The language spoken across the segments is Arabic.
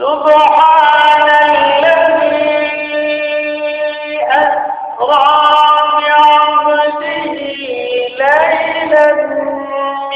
سبحان الذي أسرى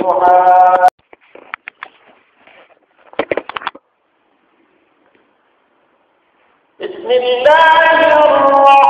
سبحان بسم الله